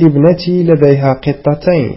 ابنتي لديها قطتين.